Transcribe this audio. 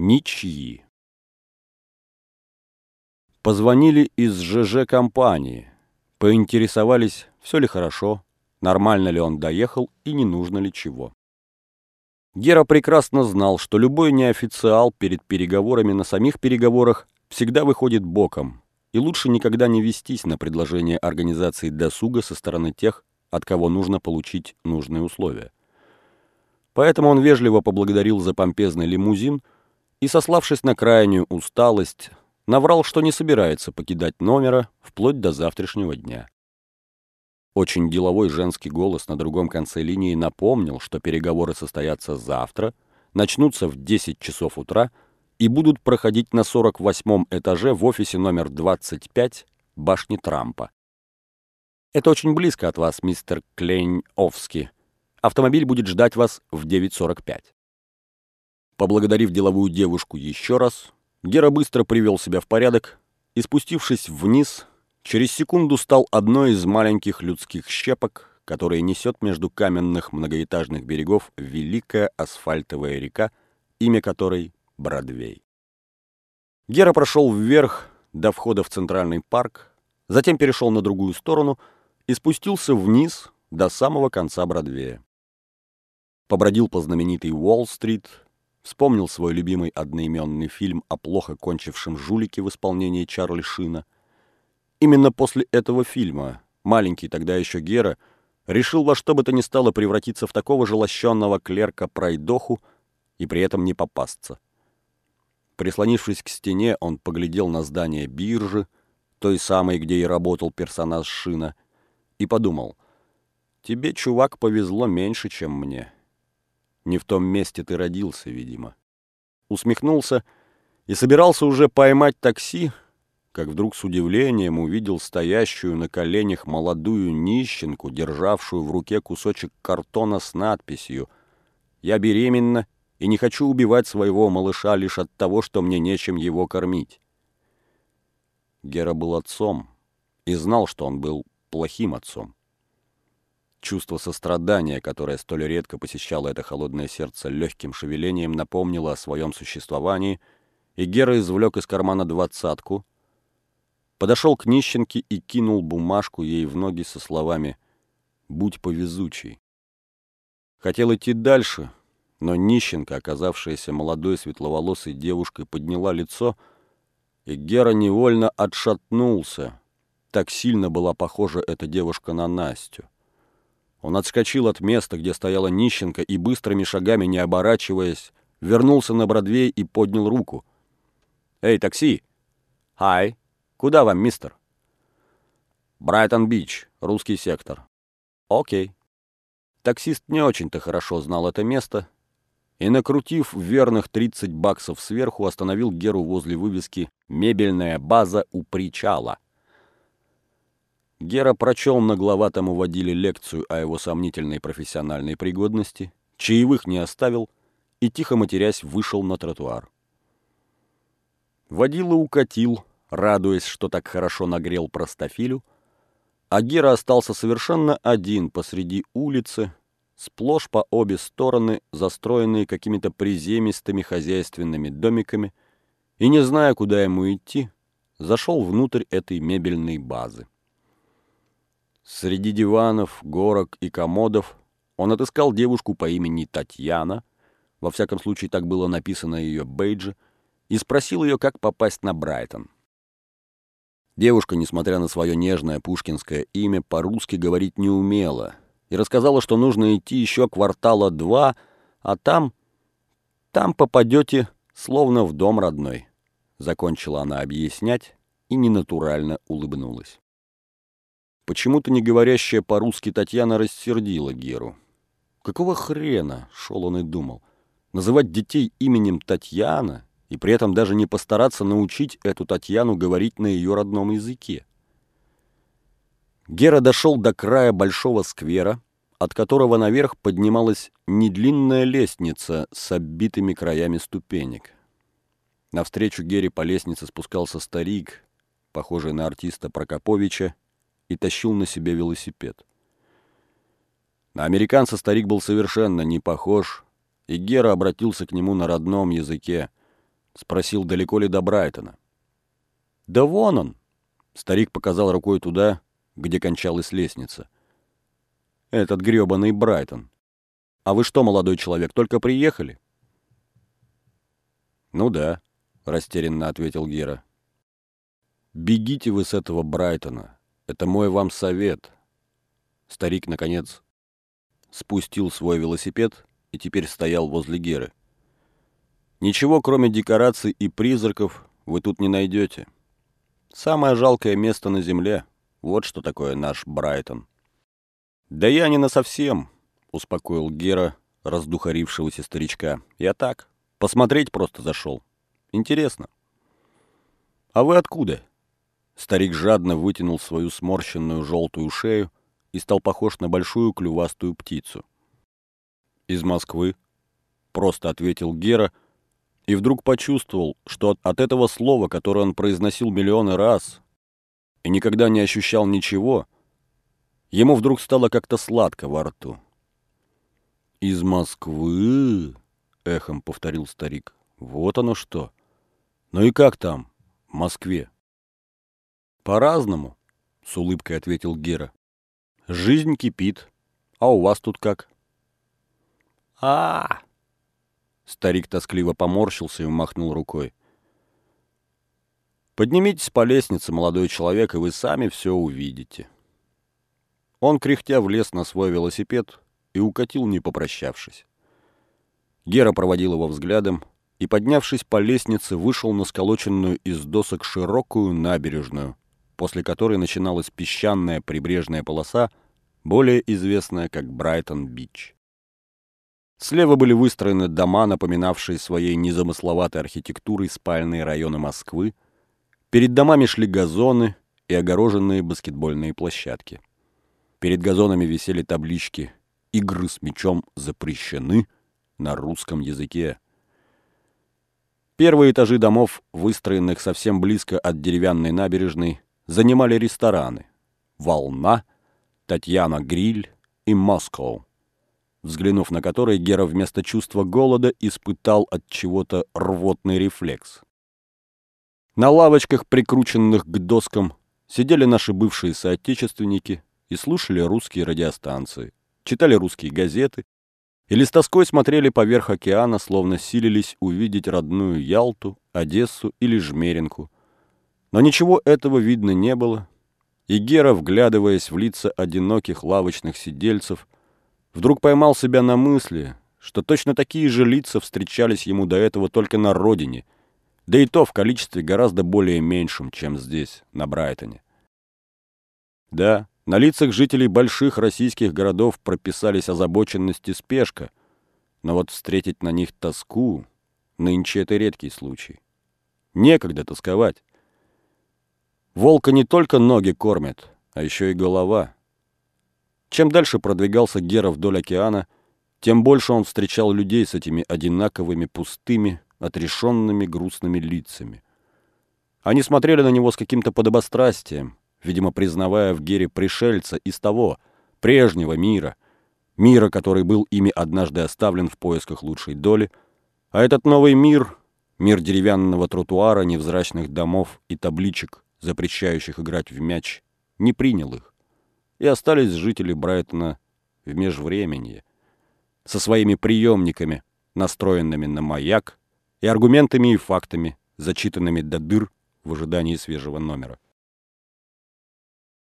Ничьи. Позвонили из ЖЖ-компании, поинтересовались, все ли хорошо, нормально ли он доехал и не нужно ли чего. Гера прекрасно знал, что любой неофициал перед переговорами на самих переговорах всегда выходит боком, и лучше никогда не вестись на предложение организации досуга со стороны тех, от кого нужно получить нужные условия. Поэтому он вежливо поблагодарил за помпезный лимузин и, сославшись на крайнюю усталость, наврал, что не собирается покидать номера вплоть до завтрашнего дня. Очень деловой женский голос на другом конце линии напомнил, что переговоры состоятся завтра, начнутся в 10 часов утра и будут проходить на 48-м этаже в офисе номер 25 башни Трампа. Это очень близко от вас, мистер Клейн-Овски. Автомобиль будет ждать вас в 9.45. Поблагодарив деловую девушку еще раз, Гера быстро привел себя в порядок и, спустившись вниз, через секунду стал одной из маленьких людских щепок, которые несет между каменных многоэтажных берегов великая асфальтовая река, имя которой Бродвей. Гера прошел вверх до входа в Центральный парк, затем перешел на другую сторону и спустился вниз до самого конца Бродвея побродил по знаменитой Уолл-стрит, вспомнил свой любимый одноименный фильм о плохо кончившем жулике в исполнении Чарли Шина. Именно после этого фильма маленький тогда еще Гера решил во что бы то ни стало превратиться в такого же лощенного клерка-пройдоху и при этом не попасться. Прислонившись к стене, он поглядел на здание биржи, той самой, где и работал персонаж Шина, и подумал, «Тебе, чувак, повезло меньше, чем мне». Не в том месте ты родился, видимо. Усмехнулся и собирался уже поймать такси, как вдруг с удивлением увидел стоящую на коленях молодую нищенку, державшую в руке кусочек картона с надписью «Я беременна и не хочу убивать своего малыша лишь от того, что мне нечем его кормить». Гера был отцом и знал, что он был плохим отцом. Чувство сострадания, которое столь редко посещало это холодное сердце легким шевелением, напомнило о своем существовании, и Гера извлек из кармана двадцатку, подошел к нищенке и кинул бумажку ей в ноги со словами «Будь повезучей». Хотел идти дальше, но нищенка, оказавшаяся молодой светловолосой девушкой, подняла лицо, и Гера невольно отшатнулся. Так сильно была похожа эта девушка на Настю. Он отскочил от места, где стояла нищенка, и быстрыми шагами, не оборачиваясь, вернулся на Бродвей и поднял руку. «Эй, такси!» «Хай! Куда вам, мистер?» «Брайтон-Бич, русский сектор». «Окей». Таксист не очень-то хорошо знал это место и, накрутив верных 30 баксов сверху, остановил Геру возле вывески «Мебельная база у причала». Гера прочел нагловатому водиле лекцию о его сомнительной профессиональной пригодности, чаевых не оставил и, тихо матерясь, вышел на тротуар. Водила укатил, радуясь, что так хорошо нагрел простофилю, а Гера остался совершенно один посреди улицы, сплошь по обе стороны, застроенные какими-то приземистыми хозяйственными домиками, и, не зная, куда ему идти, зашел внутрь этой мебельной базы. Среди диванов, горок и комодов он отыскал девушку по имени Татьяна, во всяком случае так было написано ее бейджи, и спросил ее, как попасть на Брайтон. Девушка, несмотря на свое нежное пушкинское имя, по-русски говорить не умела и рассказала, что нужно идти еще квартала два, а там... там попадете словно в дом родной. Закончила она объяснять и ненатурально улыбнулась. Почему-то не говорящая по-русски Татьяна рассердила Геру. Какого хрена, шел он и думал, называть детей именем Татьяна и при этом даже не постараться научить эту Татьяну говорить на ее родном языке. Гера дошел до края большого сквера, от которого наверх поднималась недлинная лестница с оббитыми краями ступенек. Навстречу Гере по лестнице спускался старик, похожий на артиста Прокоповича, и тащил на себе велосипед. На американца старик был совершенно не похож, и Гера обратился к нему на родном языке. Спросил, далеко ли до Брайтона. Да вон он. Старик показал рукой туда, где кончалась лестница. Этот грёбаный Брайтон. А вы что, молодой человек, только приехали? Ну да, растерянно ответил Гера. Бегите вы с этого Брайтона. Это мой вам совет. Старик, наконец, спустил свой велосипед и теперь стоял возле Геры. Ничего, кроме декораций и призраков, вы тут не найдете. Самое жалкое место на земле. Вот что такое наш Брайтон. Да я не насовсем, успокоил Гера раздухарившегося старичка. Я так, посмотреть просто зашел. Интересно. А вы откуда? Старик жадно вытянул свою сморщенную желтую шею и стал похож на большую клювастую птицу. «Из Москвы», — просто ответил Гера, и вдруг почувствовал, что от этого слова, которое он произносил миллионы раз и никогда не ощущал ничего, ему вдруг стало как-то сладко во рту. «Из Москвы?» — эхом повторил старик. «Вот оно что! Ну и как там, в Москве?» «По-разному», — с улыбкой ответил Гера. Жизнь кипит. А у вас тут как? а, -а, -а Старик тоскливо поморщился и махнул рукой. Поднимитесь по лестнице, молодой человек, и вы сами все увидите. Он, кряхтя, влез на свой велосипед и укатил, не попрощавшись. Гера проводил его взглядом и, поднявшись по лестнице, вышел на сколоченную из досок широкую набережную, после которой начиналась песчаная прибрежная полоса, более известная как Брайтон-Бич. Слева были выстроены дома, напоминавшие своей незамысловатой архитектурой спальные районы Москвы. Перед домами шли газоны и огороженные баскетбольные площадки. Перед газонами висели таблички «Игры с мячом запрещены» на русском языке. Первые этажи домов, выстроенных совсем близко от деревянной набережной, занимали рестораны «Волна», «Татьяна Гриль» и «Москоу», взглянув на которые Гера вместо чувства голода испытал от чего-то рвотный рефлекс. На лавочках, прикрученных к доскам, сидели наши бывшие соотечественники и слушали русские радиостанции, читали русские газеты или с тоской смотрели поверх океана, словно силились увидеть родную Ялту, Одессу или Жмеринку – но ничего этого видно не было, и Гера, вглядываясь в лица одиноких лавочных сидельцев, вдруг поймал себя на мысли, что точно такие же лица встречались ему до этого только на родине, да и то в количестве гораздо более меньшем, чем здесь, на Брайтоне. Да, на лицах жителей больших российских городов прописались озабоченность и спешка, но вот встретить на них тоску нынче это редкий случай. Некогда тосковать. Волка не только ноги кормят, а еще и голова. Чем дальше продвигался Гера вдоль океана, тем больше он встречал людей с этими одинаковыми пустыми, отрешенными грустными лицами. Они смотрели на него с каким-то подобострастием, видимо, признавая в Гере пришельца из того, прежнего мира, мира, который был ими однажды оставлен в поисках лучшей доли, а этот новый мир, мир деревянного тротуара, невзрачных домов и табличек, запрещающих играть в мяч, не принял их, и остались жители Брайтона в межвременье, со своими приемниками, настроенными на маяк, и аргументами и фактами, зачитанными до дыр в ожидании свежего номера.